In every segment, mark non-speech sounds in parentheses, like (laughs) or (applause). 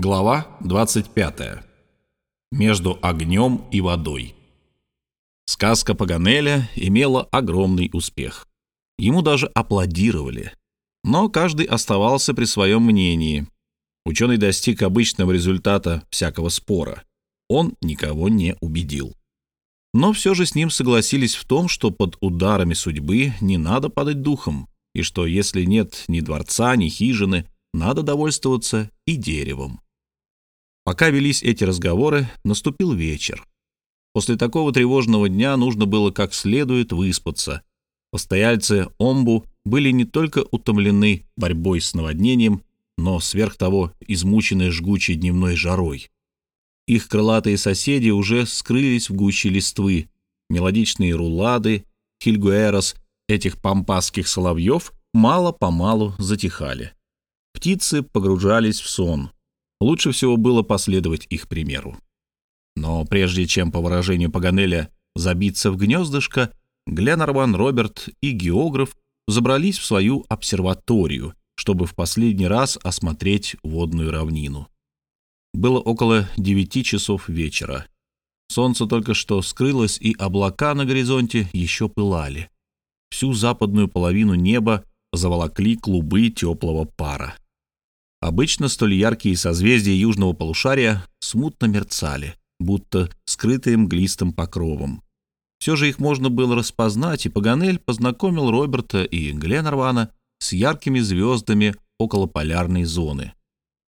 Глава 25. Между огнем и водой. Сказка Паганеля имела огромный успех. Ему даже аплодировали. Но каждый оставался при своем мнении. Ученый достиг обычного результата всякого спора. Он никого не убедил. Но все же с ним согласились в том, что под ударами судьбы не надо падать духом, и что если нет ни дворца, ни хижины, надо довольствоваться и деревом. Пока велись эти разговоры, наступил вечер. После такого тревожного дня нужно было как следует выспаться. Постояльцы Омбу были не только утомлены борьбой с наводнением, но сверх того измучены жгучей дневной жарой. Их крылатые соседи уже скрылись в гуще листвы. Мелодичные рулады, хильгуэрос этих пампасских соловьев мало-помалу затихали. Птицы погружались в сон. Лучше всего было последовать их примеру. Но прежде чем, по выражению Паганеля, забиться в гнездышко, Гленнерван, Роберт и географ забрались в свою обсерваторию, чтобы в последний раз осмотреть водную равнину. Было около девяти часов вечера. Солнце только что скрылось, и облака на горизонте еще пылали. Всю западную половину неба заволокли клубы теплого пара. Обычно столь яркие созвездия южного полушария смутно мерцали, будто скрытые мглистым покровом. Все же их можно было распознать, и Паганель познакомил Роберта и Гленнервана с яркими звездами около полярной зоны.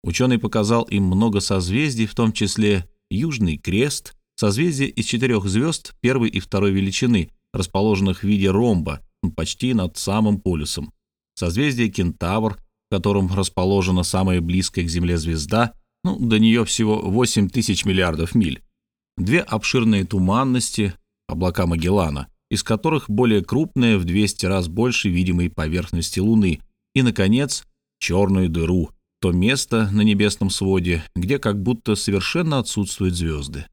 Ученый показал им много созвездий, в том числе Южный Крест, созвездие из четырех звезд первой и второй величины, расположенных в виде ромба почти над самым полюсом, созвездие Кентавр, в котором расположена самая близкая к Земле звезда, ну, до нее всего 8 тысяч миллиардов миль, две обширные туманности, облака Магеллана, из которых более крупная в 200 раз больше видимой поверхности Луны, и, наконец, черную дыру, то место на небесном своде, где как будто совершенно отсутствуют звезды.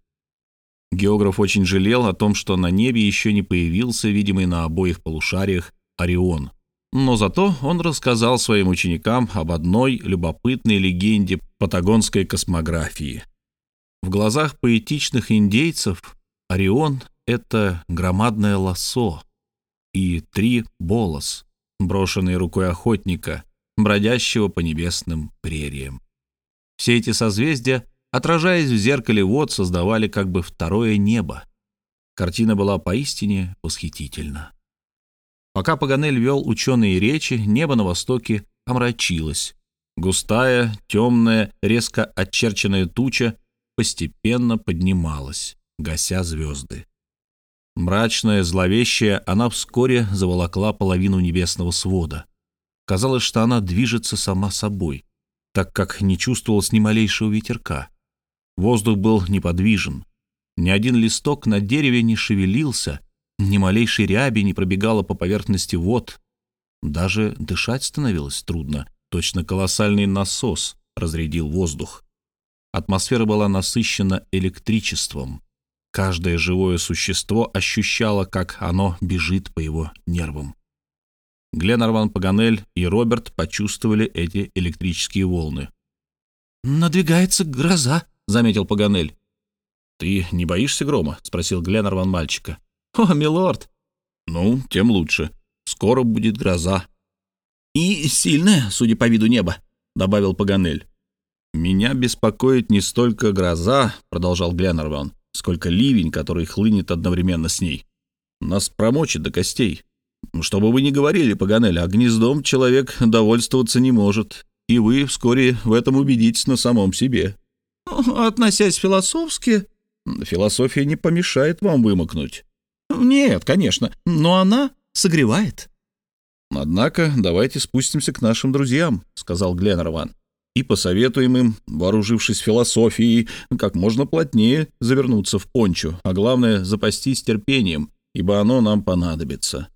Географ очень жалел о том, что на небе еще не появился видимый на обоих полушариях Орион — но зато он рассказал своим ученикам об одной любопытной легенде патагонской космографии. В глазах поэтичных индейцев Орион — это громадное лосо и три болос, брошенные рукой охотника, бродящего по небесным прериям. Все эти созвездия, отражаясь в зеркале вод, создавали как бы второе небо. Картина была поистине восхитительна. Пока Паганель вел ученые речи, небо на востоке омрачилось. Густая, темная, резко очерченная туча постепенно поднималась, гася звезды. Мрачная, зловещая, она вскоре заволокла половину небесного свода. Казалось, что она движется сама собой, так как не чувствовалось ни малейшего ветерка. Воздух был неподвижен. Ни один листок на дереве не шевелился — ни малейшей ряби не пробегала по поверхности вод. Даже дышать становилось трудно. Точно колоссальный насос разрядил воздух. Атмосфера была насыщена электричеством. Каждое живое существо ощущало, как оно бежит по его нервам. Гленарван Паганель и Роберт почувствовали эти электрические волны. «Надвигается гроза», — заметил Паганель. «Ты не боишься грома?» — спросил Гленарван мальчика. (laughs) «О, милорд!» «Ну, тем лучше. Скоро будет гроза». «И сильная, судя по виду неба», — добавил Паганель. «Меня беспокоит не столько гроза», — продолжал Гленнерван, «сколько ливень, который хлынет одновременно с ней. Нас промочит до костей. Что бы вы ни говорили, Паганель, а гнездом человек довольствоваться не может, и вы вскоре в этом убедитесь на самом себе». «Относясь философски...» «Философия не помешает вам вымокнуть». Нет, конечно, но она согревает. Однако давайте спустимся к нашим друзьям, сказал Гленнерван, и посоветуем им, вооружившись философией, как можно плотнее завернуться в пончу, а главное запастись терпением, ибо оно нам понадобится.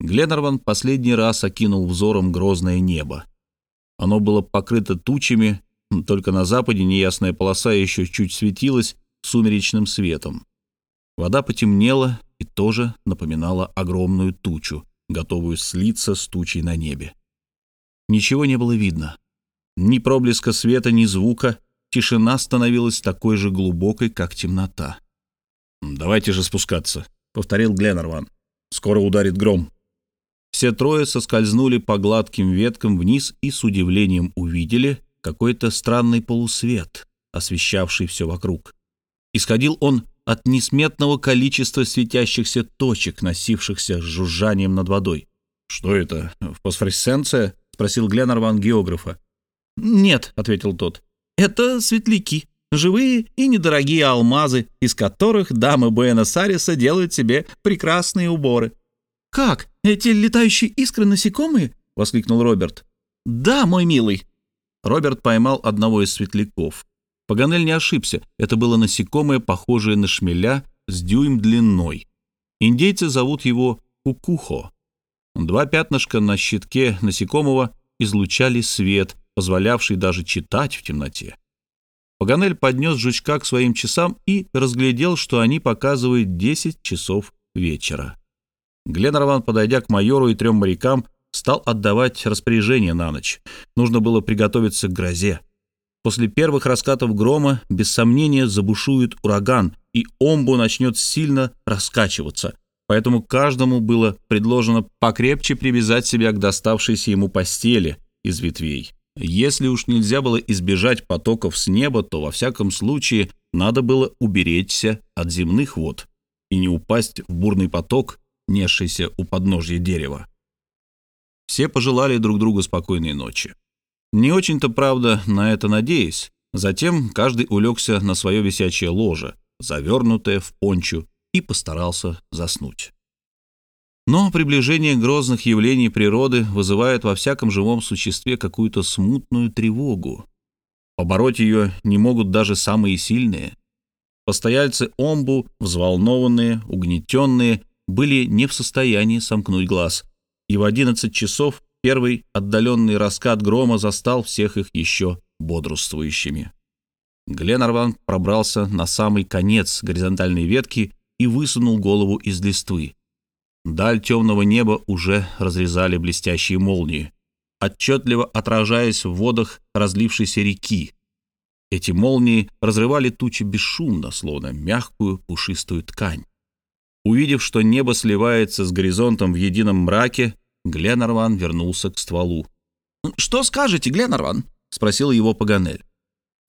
Гленнерван последний раз окинул взором грозное небо. Оно было покрыто тучами, только на западе неясная полоса еще чуть светилась сумеречным светом. Вода потемнела и тоже напоминала огромную тучу, готовую слиться с тучей на небе. Ничего не было видно. Ни проблеска света, ни звука. Тишина становилась такой же глубокой, как темнота. «Давайте же спускаться», — повторил Гленнерван. «Скоро ударит гром». Все трое соскользнули по гладким веткам вниз и с удивлением увидели какой-то странный полусвет, освещавший все вокруг. Исходил он от несметного количества светящихся точек, носившихся с жужжанием над водой. «Что это? Фосфоресценция?» — спросил Гленнерван географа. «Нет», — ответил тот, — «это светляки, живые и недорогие алмазы, из которых дамы Буэнос-Айреса делают себе прекрасные уборы». «Как? Эти летающие искры насекомые?» — воскликнул Роберт. «Да, мой милый». Роберт поймал одного из светляков. Паганель не ошибся, это было насекомое, похожее на шмеля с дюйм длиной. Индейцы зовут его кукухо. Два пятнышка на щитке насекомого излучали свет, позволявший даже читать в темноте. Паганель поднес жучка к своим часам и разглядел, что они показывают 10 часов вечера. Гленнерван, подойдя к майору и трем морякам, стал отдавать распоряжение на ночь. Нужно было приготовиться к грозе. После первых раскатов грома, без сомнения, забушует ураган, и омбу начнет сильно раскачиваться. Поэтому каждому было предложено покрепче привязать себя к доставшейся ему постели из ветвей. Если уж нельзя было избежать потоков с неба, то во всяком случае надо было уберечься от земных вод и не упасть в бурный поток, несшийся у подножья дерева. Все пожелали друг другу спокойной ночи. Не очень-то, правда, на это надеясь. Затем каждый улегся на свое висячее ложе, завернутое в пончу, и постарался заснуть. Но приближение грозных явлений природы вызывает во всяком живом существе какую-то смутную тревогу. Побороть ее не могут даже самые сильные. Постояльцы Омбу, взволнованные, угнетенные, были не в состоянии сомкнуть глаз, и в 11 часов первый отдаленный раскат грома застал всех их еще бодрствующими. Гленарван пробрался на самый конец горизонтальной ветки и высунул голову из листвы. Даль темного неба уже разрезали блестящие молнии, отчетливо отражаясь в водах разлившейся реки. Эти молнии разрывали тучи бесшумно, словно мягкую пушистую ткань. Увидев, что небо сливается с горизонтом в едином мраке, Гленарван вернулся к стволу. «Что скажете, Гленарван?» — спросил его Паганель.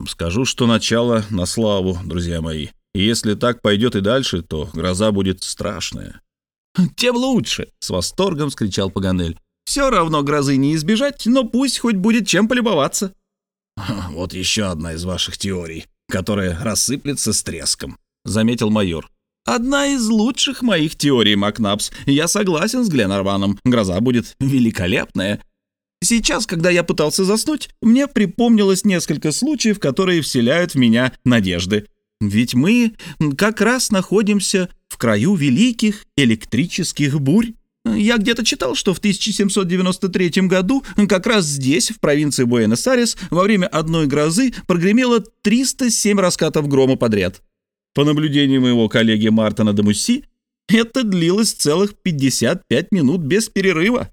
«Скажу, что начало на славу, друзья мои. И если так пойдет и дальше, то гроза будет страшная. «Тем лучше!» — с восторгом скричал Паганель. «Все равно грозы не избежать, но пусть хоть будет чем полюбоваться». «Вот еще одна из ваших теорий, которая рассыплется с треском», — заметил майор. «Одна из лучших моих теорий, Макнапс. Я согласен с Гленарваном. Гроза будет великолепная. Сейчас, когда я пытался заснуть, мне припомнилось несколько случаев, которые вселяют в меня надежды. Ведь мы как раз находимся в краю великих электрических бурь. Я где-то читал, что в 1793 году как раз здесь, в провинции Буэнос-Айрес, во время одной грозы прогремело 307 раскатов грома подряд. По наблюдению моего коллеги Мартина де Мусси, это длилось целых 55 минут без перерыва.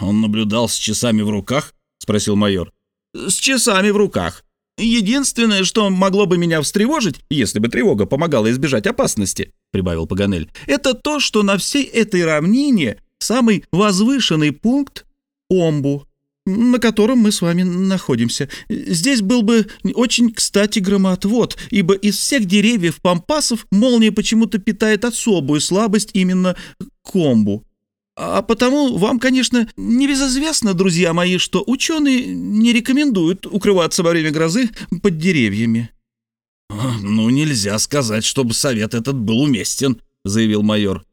«Он наблюдал с часами в руках?» — спросил майор. «С часами в руках. Единственное, что могло бы меня встревожить, если бы тревога помогала избежать опасности, прибавил Паганель, это то, что на всей этой равнине самый возвышенный пункт — Омбу, на котором мы с вами находимся. Здесь был бы очень кстати громоотвод, ибо из всех деревьев пампасов молния почему-то питает особую слабость именно к Омбу. А потому вам, конечно, не безызвестно, друзья мои, что ученые не рекомендуют укрываться во время грозы под деревьями». «Ну, нельзя сказать, чтобы совет этот был уместен», — заявил майор.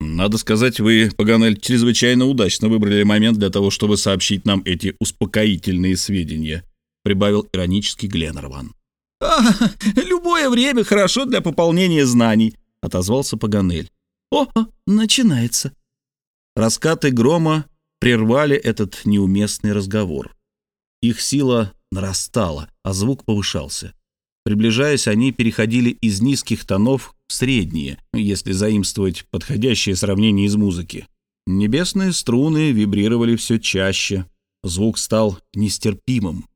«Надо сказать, вы, Паганель, чрезвычайно удачно выбрали момент для того, чтобы сообщить нам эти успокоительные сведения», — прибавил иронический Гленнерван. «А, любое время хорошо для пополнения знаний», — отозвался Паганель. «О, начинается», Раскаты грома прервали этот неуместный разговор. Их сила нарастала, а звук повышался. Приближаясь, они переходили из низких тонов в средние, если заимствовать подходящее сравнение из музыки. Небесные струны вибрировали все чаще. звук стал нестерпимым.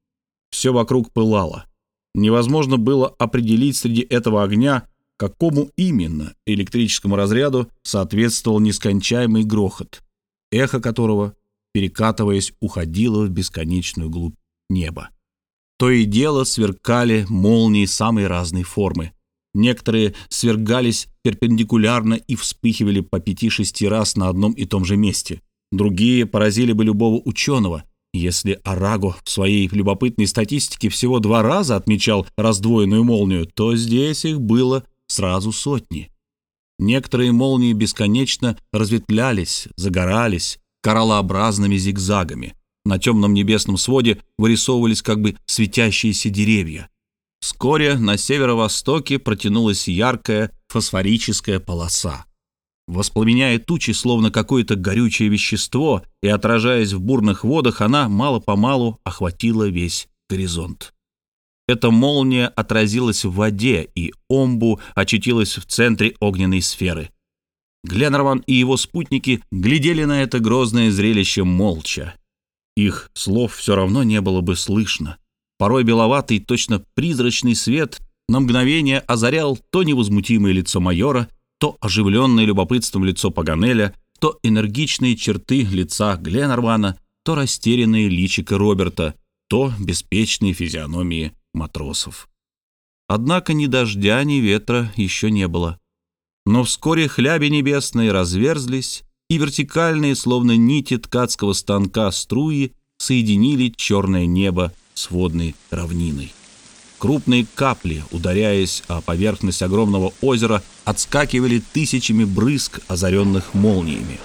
Все вокруг пылало. Невозможно было определить среди этого огня, какому именно электрическому разряду соответствовал нескончаемый грохот, эхо которого, перекатываясь, уходило в бесконечную глубь неба. То и дело сверкали молнии самой разной формы. Некоторые свергались перпендикулярно и вспыхивали по пяти-шести раз на одном и том же месте. Другие поразили бы любого ученого. Если Араго в своей любопытной статистике всего два раза отмечал раздвоенную молнию, то здесь их было сразу сотни. Некоторые молнии бесконечно разветвлялись, загорались кораллообразными зигзагами. На темном небесном своде вырисовывались как бы светящиеся деревья. Вскоре на северо-востоке протянулась яркая фосфорическая полоса. Воспламеняя тучи, словно какое-то горючее вещество, и отражаясь в бурных водах, она мало-помалу охватила весь горизонт. Эта молния отразилась в воде, и Омбу очутилась в центре огненной сферы. Гленнерван и его спутники глядели на это грозное зрелище молча. Их слов все равно не было бы слышно. Порой беловатый, точно призрачный свет на мгновение озарял то невозмутимое лицо майора, то оживленное любопытством лицо Паганеля, то энергичные черты лица Гленнервана, то растерянные личико Роберта, то беспечные физиономии матросов. Однако ни дождя, ни ветра еще не было. Но вскоре хляби небесные разверзлись, и вертикальные, словно нити ткацкого станка струи, соединили черное небо с водной равниной. Крупные капли, ударяясь о поверхность огромного озера, отскакивали тысячами брызг, озаренных молниями.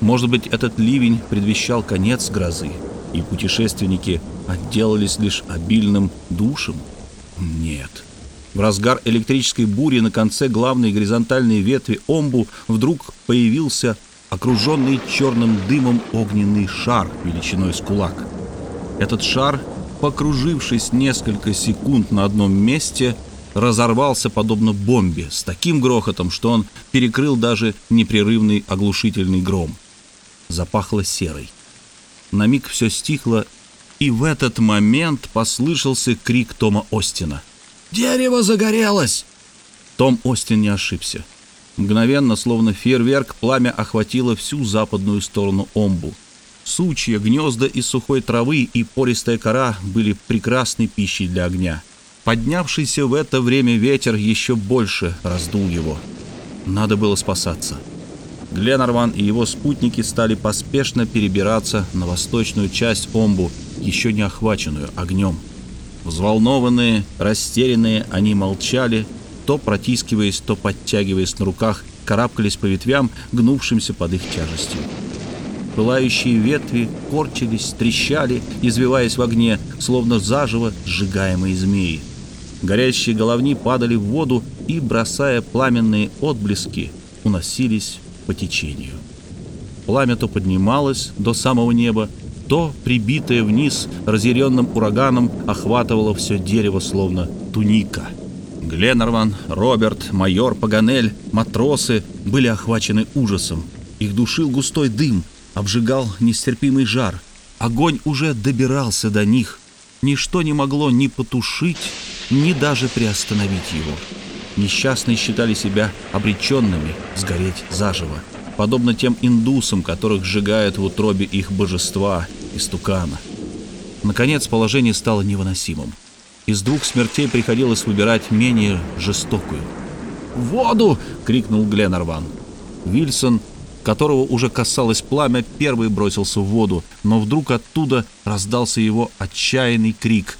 Может быть, этот ливень предвещал конец грозы, и путешественники отделались лишь обильным душем? Нет. В разгар электрической бури на конце главной горизонтальной ветви Омбу вдруг появился окруженный черным дымом огненный шар величиной с кулак. Этот шар, покружившись несколько секунд на одном месте, разорвался подобно бомбе с таким грохотом, что он перекрыл даже непрерывный оглушительный гром. Запахло серой. На миг все стихло, и в этот момент послышался крик Тома Остина. «Дерево загорелось!» Том Остин не ошибся. Мгновенно, словно фейерверк, пламя охватило всю западную сторону Омбу. Сучья, гнезда из сухой травы и пористая кора были прекрасной пищей для огня. Поднявшийся в это время ветер еще больше раздул его. Надо было спасаться. Гленарван и его спутники стали поспешно перебираться на восточную часть Омбу, еще не охваченную огнем. Взволнованные, растерянные, они молчали, то протискиваясь, то подтягиваясь на руках, карабкались по ветвям, гнувшимся под их тяжестью. Пылающие ветви корчились, трещали, извиваясь в огне, словно заживо сжигаемые змеи. Горящие головни падали в воду и, бросая пламенные отблески, уносились по течению. Пламя то поднималось до самого неба, то, прибитое вниз разъяренным ураганом, охватывало все дерево, словно туника — Гленнерван, Роберт, майор Паганель, матросы были охвачены ужасом. Их душил густой дым, обжигал нестерпимый жар. Огонь уже добирался до них. Ничто не могло ни потушить, ни даже приостановить его. Несчастные считали себя обреченными сгореть заживо, подобно тем индусам, которых сжигают в утробе их божества, истукана. Наконец положение стало невыносимым. Из двух смертей приходилось выбирать менее жестокую. «В воду!» — крикнул Гленарван. Вильсон, которого уже касалось пламя, первый бросился в воду, но вдруг оттуда раздался его отчаянный крик.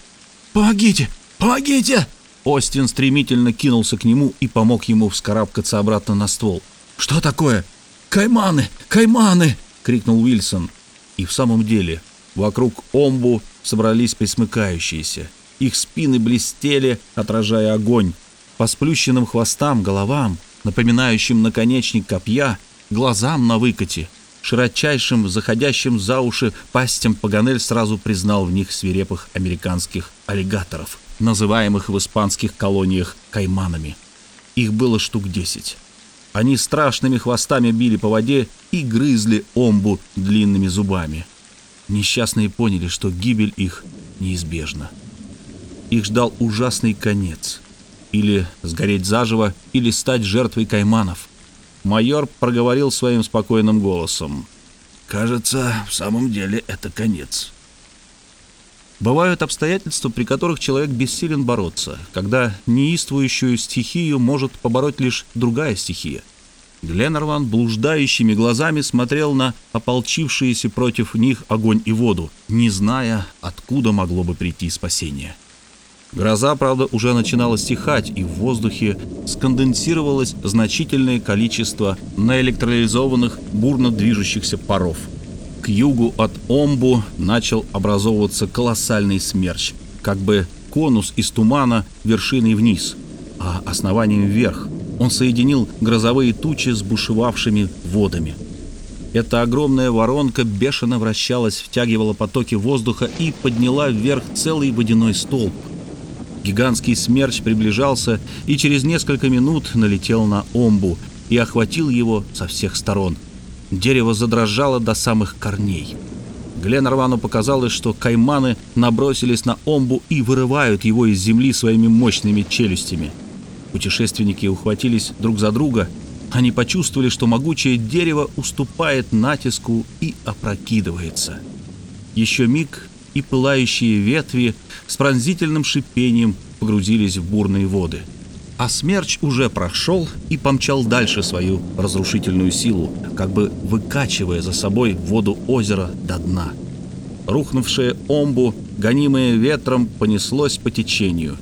«Помогите! Помогите!» Остин стремительно кинулся к нему и помог ему вскарабкаться обратно на ствол. «Что такое?» «Кайманы! Кайманы!» — крикнул Уильсон. И в самом деле вокруг омбу собрались присмыкающиеся. Их спины блестели, отражая огонь. По сплющенным хвостам, головам, напоминающим наконечник копья, глазам на выкате, широчайшим, заходящим за уши пастям Паганель сразу признал в них свирепых американских аллигаторов, называемых в испанских колониях кайманами. Их было штук десять. Они страшными хвостами били по воде и грызли омбу длинными зубами. несчастные поняли, что гибель их неизбежна. Их ждал ужасный конец. Или сгореть заживо, или стать жертвой кайманов. Майор проговорил своим спокойным голосом. «Кажется, в самом деле это конец». Бывают обстоятельства, при которых человек бессилен бороться, когда неистующую стихию может побороть лишь другая стихия. Гленнерван блуждающими глазами смотрел на ополчившиеся против них огонь и воду, не зная, откуда могло бы прийти спасение. Гроза, правда, уже начинала стихать, и в воздухе сконденсировалось значительное количество наэлектролизованных, бурно движущихся паров. К югу от Омбу начал образовываться колоссальный смерч, как бы конус из тумана вершиной вниз, а основанием вверх. Он соединил грозовые тучи с бушевавшими водами. Эта огромная воронка бешено вращалась, втягивала потоки воздуха и подняла вверх целый водяной столб – Гигантский смерч приближался и через несколько минут налетел на омбу и охватил его со всех сторон. Дерево задрожало до самых корней. Гленарвану показалось, что кайманы набросились на омбу и вырывают его из земли своими мощными челюстями. Путешественники ухватились друг за друга. Они почувствовали, что могучее дерево уступает натиску и опрокидывается. Еще миг, и пылающие ветви с пронзительным шипением погрузились в бурные воды. А смерч уже прошел и помчал дальше свою разрушительную силу, как бы выкачивая за собой воду озера до дна. Рухнувшее омбу, гонимое ветром, понеслось по течению.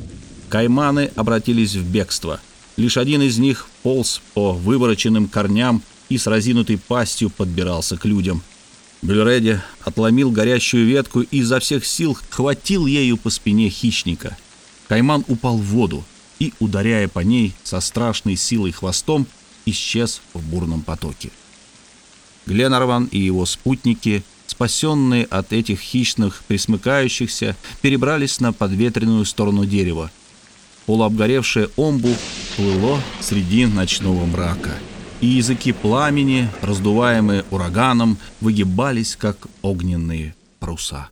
Кайманы обратились в бегство. Лишь один из них полз по вывороченным корням и с разинутой пастью подбирался к людям – Блюреди отломил горящую ветку и изо всех сил хватил ею по спине хищника. Кайман упал в воду и, ударяя по ней со страшной силой хвостом, исчез в бурном потоке. Гленарван и его спутники, спасенные от этих хищных присмыкающихся, перебрались на подветренную сторону дерева. Полуобгоревшее омбу плыло среди ночного мрака — и языки пламени, раздуваемые ураганом, выгибались, как огненные паруса.